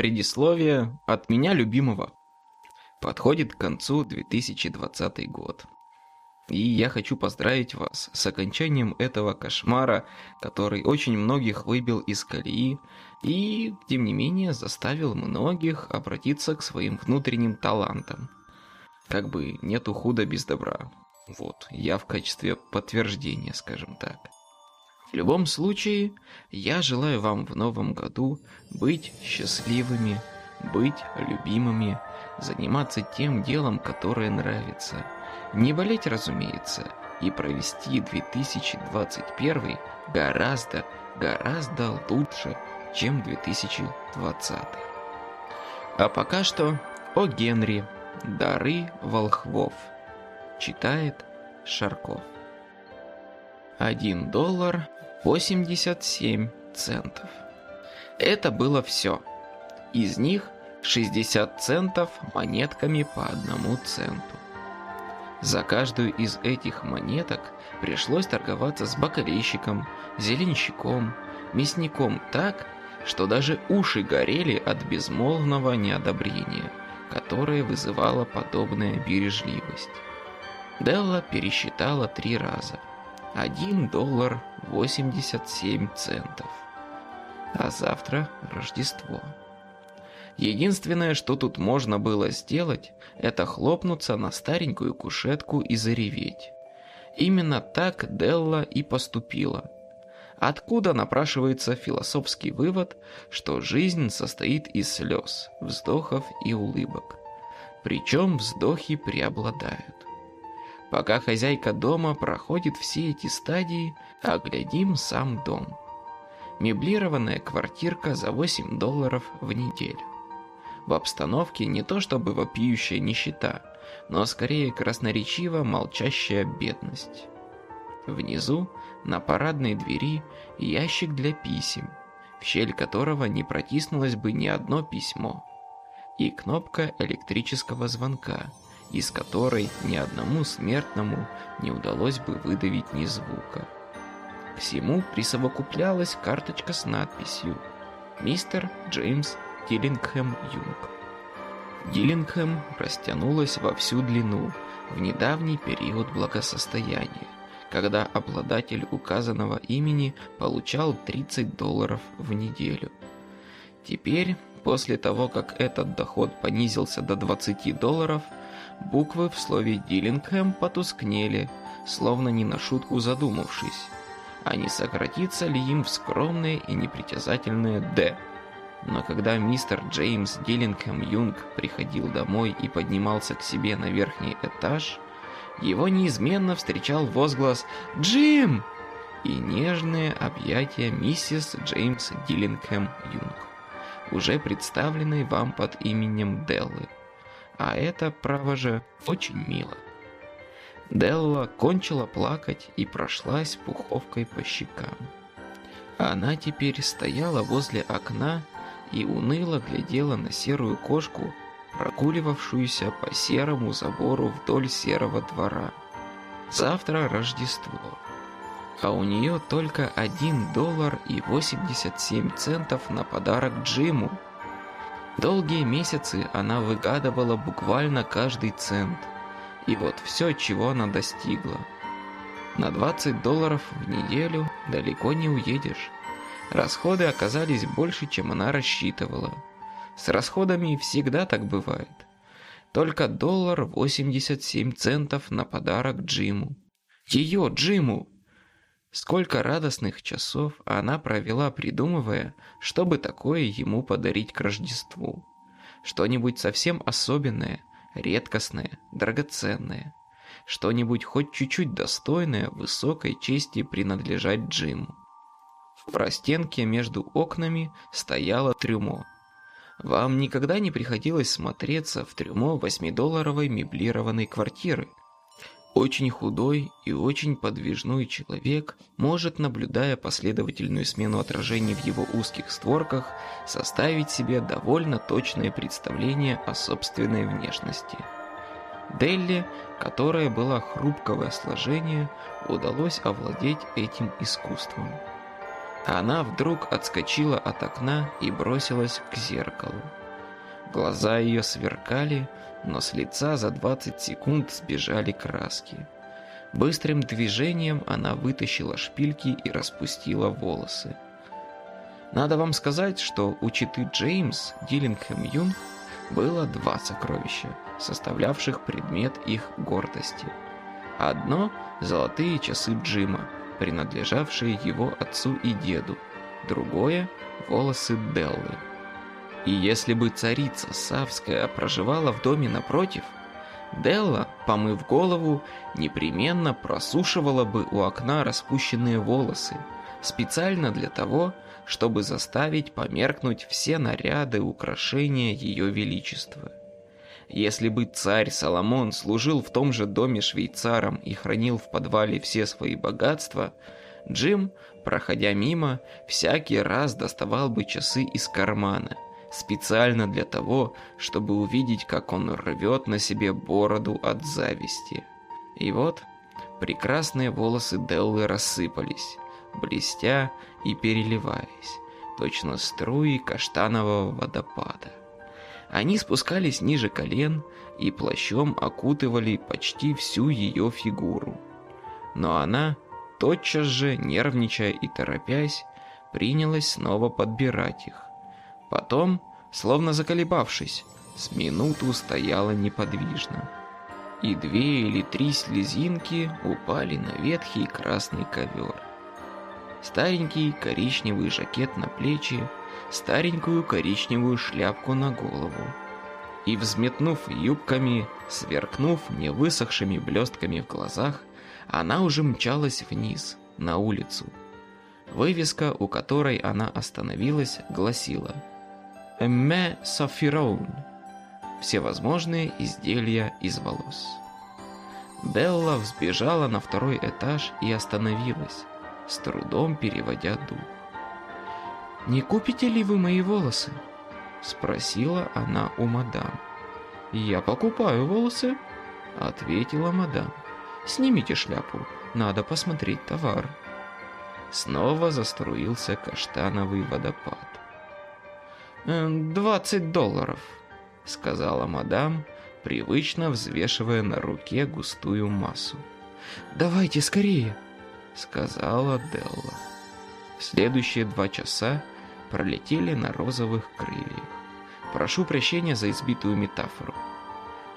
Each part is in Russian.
Предисловие от меня любимого. Подходит к концу 2020 год. И я хочу поздравить вас с окончанием этого кошмара, который очень многих выбил из колеи и, тем не менее, заставил многих обратиться к своим внутренним талантам. Как бы нету худа без добра. Вот, я в качестве подтверждения, скажем так. В любом случае, я желаю вам в новом году быть счастливыми, быть любимыми, заниматься тем делом, которое нравится. Не болеть, разумеется, и провести 2021 гораздо, гораздо лучше, чем 2020. А пока что о Генри «Дары волхвов» читает Шарков. 1 доллар 87 центов. Это было все. Из них 60 центов монетками по одному центу. За каждую из этих монеток пришлось торговаться с бакалейщиком, зеленщиком, мясником так, что даже уши горели от безмолвного неодобрения, которое вызывало подобная бережливость. Делла пересчитала три раза – 1 доллар 87 центов. А завтра Рождество. Единственное, что тут можно было сделать, это хлопнуться на старенькую кушетку и зареветь. Именно так Делла и поступила. Откуда напрашивается философский вывод, что жизнь состоит из слез, вздохов и улыбок. Причем вздохи преобладают. Пока хозяйка дома проходит все эти стадии, оглядим сам дом. Меблированная квартирка за 8 долларов в неделю. В обстановке не то чтобы вопиющая нищета, но скорее красноречиво молчащая бедность. Внизу, на парадной двери, ящик для писем, в щель которого не протиснулось бы ни одно письмо, и кнопка электрического звонка – из которой ни одному смертному не удалось бы выдавить ни звука. К всему присовокуплялась карточка с надписью «Мистер Джеймс Диллингхэм Юнг». Диллингхэм растянулась во всю длину в недавний период благосостояния, когда обладатель указанного имени получал 30 долларов в неделю. Теперь, после того, как этот доход понизился до 20 долларов – Буквы в слове «Диллингхэм» потускнели, словно не на шутку задумавшись, а не сократится ли им в скромное и непритязательное «Д». Но когда мистер Джеймс Диллингхэм Юнг приходил домой и поднимался к себе на верхний этаж, его неизменно встречал возглас «Джим!» и нежное объятие миссис Джеймс Диллингхэм Юнг, уже представленной вам под именем Деллы. А это, право же, очень мило. Делла кончила плакать и прошлась пуховкой по щекам. Она теперь стояла возле окна и уныло глядела на серую кошку, прогуливавшуюся по серому забору вдоль серого двора. Завтра Рождество, а у нее только 1 доллар и 87 центов на подарок Джиму. Долгие месяцы она выгадывала буквально каждый цент. И вот все, чего она достигла. На 20 долларов в неделю далеко не уедешь. Расходы оказались больше, чем она рассчитывала. С расходами всегда так бывает. Только доллар 87 центов на подарок Джиму. Ее Джиму! Сколько радостных часов она провела, придумывая, чтобы такое ему подарить к Рождеству. Что-нибудь совсем особенное, редкостное, драгоценное. Что-нибудь хоть чуть-чуть достойное высокой чести принадлежать Джиму. В простенке между окнами стояло трюмо. Вам никогда не приходилось смотреться в трюмо восьмидолларовой меблированной квартиры? Очень худой и очень подвижной человек может, наблюдая последовательную смену отражений в его узких створках, составить себе довольно точное представление о собственной внешности. Делли, которая была хрупкого сложения, удалось овладеть этим искусством. Она вдруг отскочила от окна и бросилась к зеркалу. Глаза ее сверкали, но с лица за 20 секунд сбежали краски. Быстрым движением она вытащила шпильки и распустила волосы. Надо вам сказать, что у читы Джеймс Диллингхэм Юн было два сокровища, составлявших предмет их гордости. Одно – золотые часы Джима, принадлежавшие его отцу и деду. Другое – волосы Деллы. И если бы царица Савская проживала в доме напротив, Делла, помыв голову, непременно просушивала бы у окна распущенные волосы, специально для того, чтобы заставить померкнуть все наряды и украшения ее величества. Если бы царь Соломон служил в том же доме швейцаром и хранил в подвале все свои богатства, Джим, проходя мимо, всякий раз доставал бы часы из кармана, специально для того, чтобы увидеть, как он рвет на себе бороду от зависти. И вот прекрасные волосы Деллы рассыпались, блестя и переливаясь, точно струи каштанового водопада. Они спускались ниже колен и плащом окутывали почти всю ее фигуру. Но она, тотчас же, нервничая и торопясь, принялась снова подбирать их. Потом, словно заколебавшись, с минуту стояла неподвижно. И две или три слезинки упали на ветхий красный ковер. Старенький коричневый жакет на плечи, старенькую коричневую шляпку на голову. И взметнув юбками, сверкнув невысохшими блестками в глазах, она уже мчалась вниз, на улицу. Вывеска, у которой она остановилась, гласила «Эмме Софироун» – всевозможные изделия из волос. Делла взбежала на второй этаж и остановилась, с трудом переводя дух. «Не купите ли вы мои волосы?» — спросила она у мадам. «Я покупаю волосы», — ответила мадам. «Снимите шляпу, надо посмотреть товар». Снова заструился каштановый водопад. «Э, «Двадцать долларов», — сказала мадам, привычно взвешивая на руке густую массу. «Давайте скорее», — сказала Делла. Следующие два часа пролетели на розовых крыльях. Прошу прощения за избитую метафору.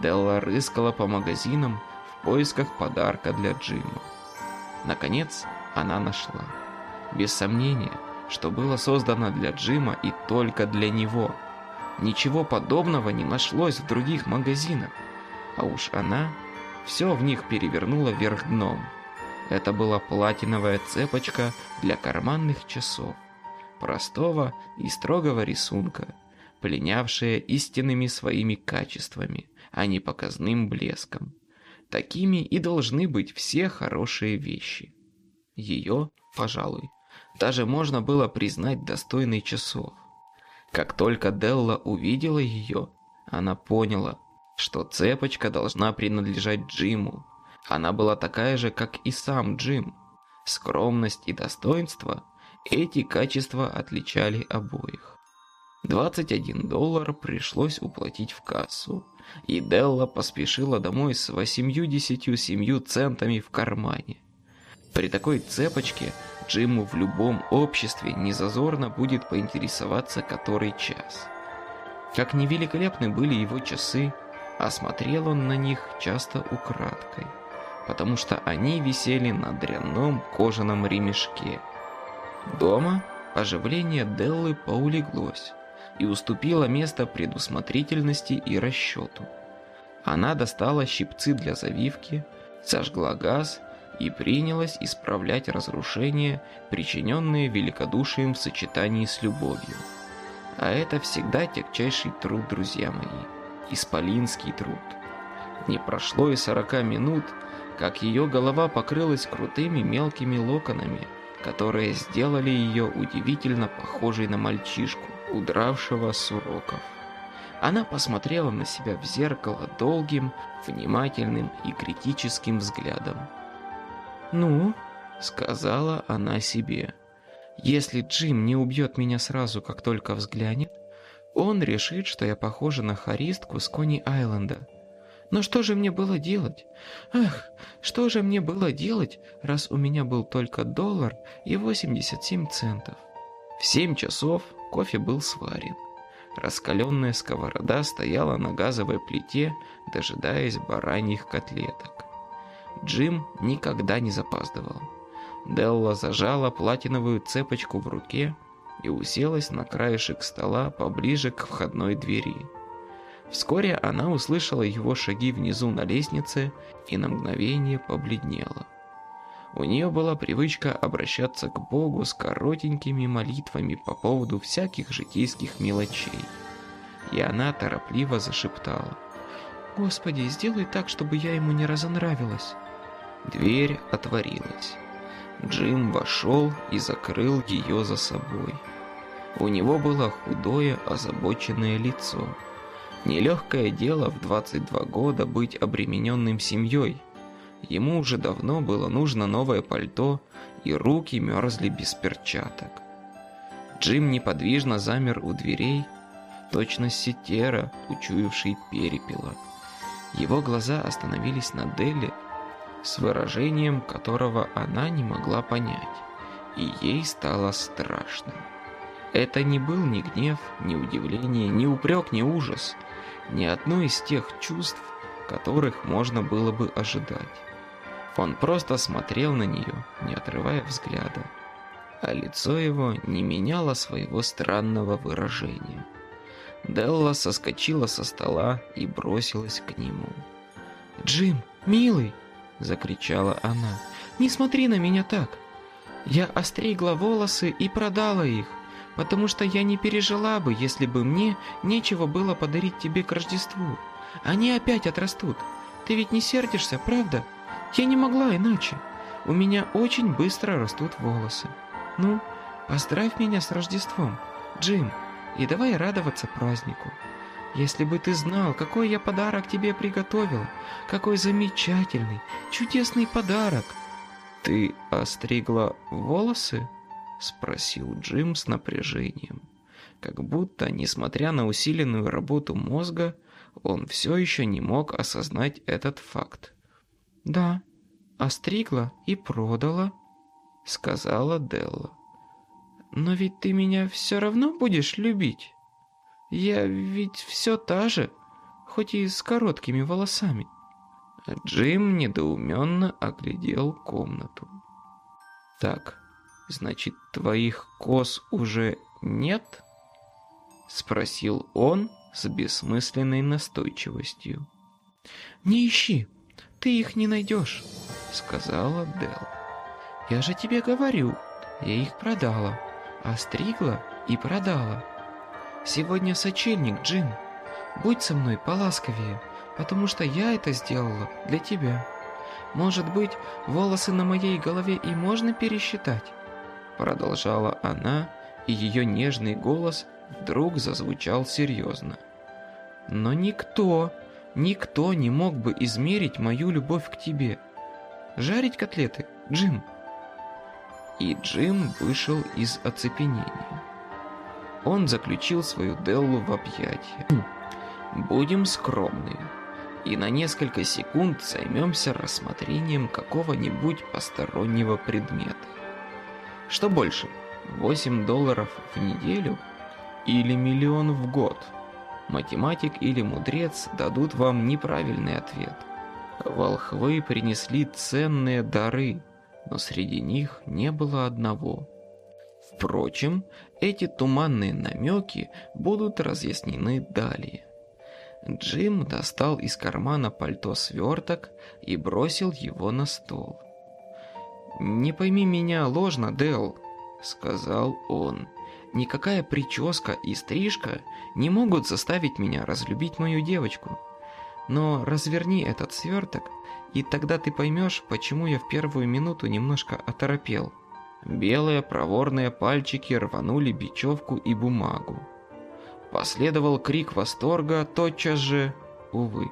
Делла рыскала по магазинам в поисках подарка для Джима. Наконец, она нашла. Без сомнения, что было создано для Джима и только для него. Ничего подобного не нашлось в других магазинах. А уж она все в них перевернула вверх дном. Это была платиновая цепочка для карманных часов простого и строгого рисунка, пленявшая истинными своими качествами, а не показным блеском. Такими и должны быть все хорошие вещи. Ее, пожалуй, даже можно было признать достойной часов. Как только Делла увидела ее, она поняла, что цепочка должна принадлежать Джиму. Она была такая же, как и сам Джим. Скромность и достоинство эти качества отличали обоих. 21 доллар пришлось уплатить в кассу, и Делла поспешила домой с 87 центами в кармане. При такой цепочке Джиму в любом обществе незазорно будет поинтересоваться который час. Как невеликолепны были его часы, осмотрел он на них часто украдкой, потому что они висели на дрянном кожаном ремешке – Дома оживление Деллы поулеглось и уступило место предусмотрительности и расчету. Она достала щипцы для завивки, сожгла газ и принялась исправлять разрушения, причиненные великодушием в сочетании с любовью. А это всегда тягчайший труд, друзья мои, исполинский труд. Не прошло и сорока минут, как ее голова покрылась крутыми мелкими локонами, которые сделали ее удивительно похожей на мальчишку, удравшего с уроков. Она посмотрела на себя в зеркало долгим, внимательным и критическим взглядом. «Ну?» — сказала она себе. Если Джим не убьет меня сразу, как только взглянет, он решит, что я похожа на харистку с Кони-Айленда. Но что же мне было делать? Ах, что же мне было делать, раз у меня был только доллар и 87 центов? В 7 часов кофе был сварен. Раскаленная сковорода стояла на газовой плите, дожидаясь бараньих котлеток. Джим никогда не запаздывал. Делла зажала платиновую цепочку в руке и уселась на краешек стола поближе к входной двери. Вскоре она услышала его шаги внизу на лестнице и на мгновение побледнела. У нее была привычка обращаться к Богу с коротенькими молитвами по поводу всяких житейских мелочей. И она торопливо зашептала. «Господи, сделай так, чтобы я ему не разонравилась». Дверь отворилась. Джим вошел и закрыл ее за собой. У него было худое, озабоченное лицо. Нелегкое дело в 22 года быть обремененным семьей. Ему уже давно было нужно новое пальто, и руки мерзли без перчаток. Джим неподвижно замер у дверей, точно сетера, учуявший перепела. Его глаза остановились на Деле, с выражением которого она не могла понять, и ей стало страшно. Это не был ни гнев, ни удивление, ни упрек, ни ужас, ни одно из тех чувств, которых можно было бы ожидать. Он просто смотрел на нее, не отрывая взгляда, а лицо его не меняло своего странного выражения. Делла соскочила со стола и бросилась к нему. «Джим, милый!» — закричала она. «Не смотри на меня так! Я остригла волосы и продала их, потому что я не пережила бы, если бы мне нечего было подарить тебе к Рождеству. Они опять отрастут. Ты ведь не сердишься, правда? Я не могла иначе. У меня очень быстро растут волосы. Ну, поздравь меня с Рождеством, Джим, и давай радоваться празднику. Если бы ты знал, какой я подарок тебе приготовил, какой замечательный, чудесный подарок. Ты остригла волосы? Спросил Джим с напряжением. Как будто, несмотря на усиленную работу мозга, он все еще не мог осознать этот факт. «Да, остригла и продала», — сказала Делла. «Но ведь ты меня все равно будешь любить?» Я ведь все та же, хоть и с короткими волосами. Джим недоуменно оглядел комнату. Так, значит, твоих кос уже нет? Спросил он с бессмысленной настойчивостью. Не ищи, ты их не найдешь, сказала Дел. Я же тебе говорю, я их продала, остригла и продала. Сегодня сочельник, Джим. Будь со мной поласковее, потому что я это сделала для тебя. Может быть, волосы на моей голове и можно пересчитать?» Продолжала она, и ее нежный голос вдруг зазвучал серьезно. «Но никто, никто не мог бы измерить мою любовь к тебе. Жарить котлеты, Джим?» И Джим вышел из оцепенения он заключил свою Деллу в объятия. «Будем скромны и на несколько секунд займемся рассмотрением какого-нибудь постороннего предмета. Что больше, 8 долларов в неделю или миллион в год? Математик или мудрец дадут вам неправильный ответ. Волхвы принесли ценные дары, но среди них не было одного – Впрочем, эти туманные намеки будут разъяснены далее. Джим достал из кармана пальто сверток и бросил его на стол. «Не пойми меня ложно, Дел, сказал он. «Никакая прическа и стрижка не могут заставить меня разлюбить мою девочку. Но разверни этот сверток, и тогда ты поймешь, почему я в первую минуту немножко оторопел». Белые проворные пальчики рванули бечевку и бумагу. Последовал крик восторга, тотчас же, увы,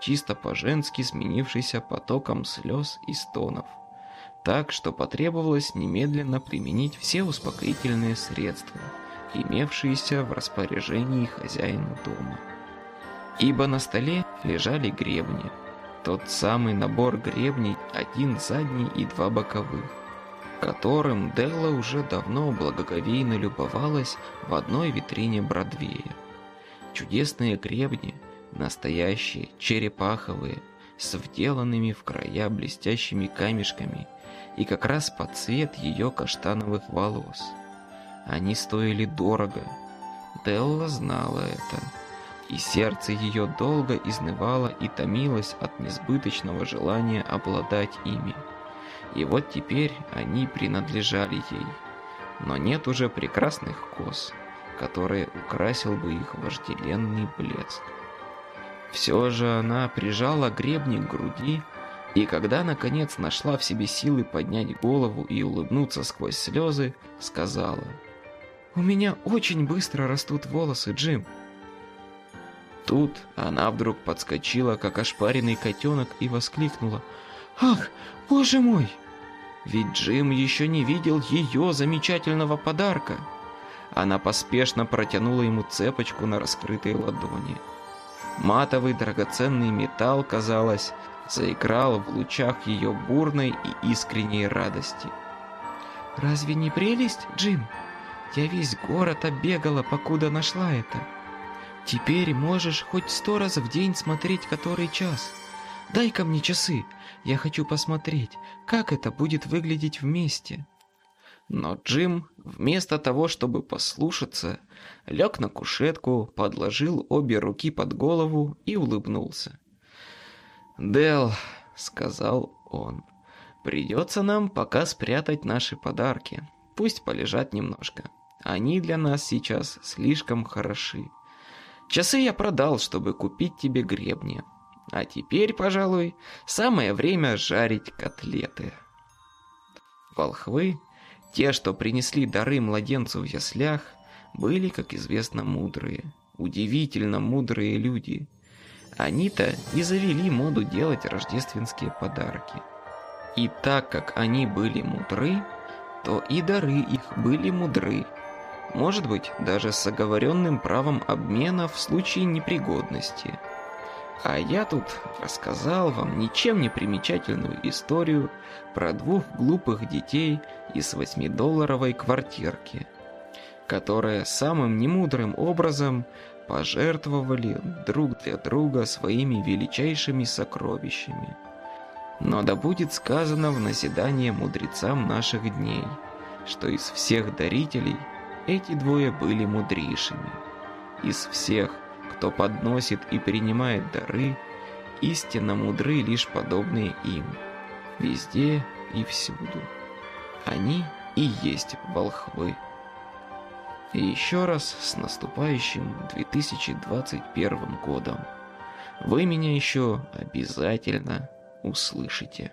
чисто по-женски сменившийся потоком слез и стонов. так что потребовалось немедленно применить все успокоительные средства, имевшиеся в распоряжении хозяина дома. Ибо на столе лежали гребни, тот самый набор гребней, один задний и два боковых, которым Делла уже давно благоговейно любовалась в одной витрине Бродвея. Чудесные гребни, настоящие, черепаховые, с вделанными в края блестящими камешками и как раз под цвет ее каштановых волос. Они стоили дорого. Делла знала это. И сердце ее долго изнывало и томилось от несбыточного желания обладать ими. И вот теперь они принадлежали ей. Но нет уже прекрасных кос, которые украсил бы их вожделенный блеск. Все же она прижала гребни к груди, и когда наконец нашла в себе силы поднять голову и улыбнуться сквозь слезы, сказала «У меня очень быстро растут волосы, Джим». Тут она вдруг подскочила, как ошпаренный котенок, и воскликнула «Ах, боже мой!» Ведь Джим еще не видел ее замечательного подарка. Она поспешно протянула ему цепочку на раскрытой ладони. Матовый драгоценный металл, казалось, заиграл в лучах ее бурной и искренней радости. «Разве не прелесть, Джим? Я весь город оббегала, покуда нашла это. Теперь можешь хоть сто раз в день смотреть который час. Дай-ка мне часы, я хочу посмотреть, как это будет выглядеть вместе». Но Джим, вместо того, чтобы послушаться, лег на кушетку, подложил обе руки под голову и улыбнулся. «Дел», — сказал он, — «придется нам пока спрятать наши подарки. Пусть полежат немножко. Они для нас сейчас слишком хороши. Часы я продал, чтобы купить тебе гребни. А теперь, пожалуй, самое время жарить котлеты». Волхвы те, что принесли дары младенцу в яслях, были, как известно, мудрые, удивительно мудрые люди. Они-то и завели моду делать рождественские подарки. И так как они были мудры, то и дары их были мудры. Может быть, даже с оговоренным правом обмена в случае непригодности – а я тут рассказал вам ничем не примечательную историю про двух глупых детей из восьмидолларовой квартирки, которые самым немудрым образом пожертвовали друг для друга своими величайшими сокровищами. Но да будет сказано в назидание мудрецам наших дней, что из всех дарителей эти двое были мудрейшими. Из всех кто подносит и принимает дары, истинно мудры лишь подобные им, везде и всюду. Они и есть волхвы. И еще раз с наступающим 2021 годом. Вы меня еще обязательно услышите.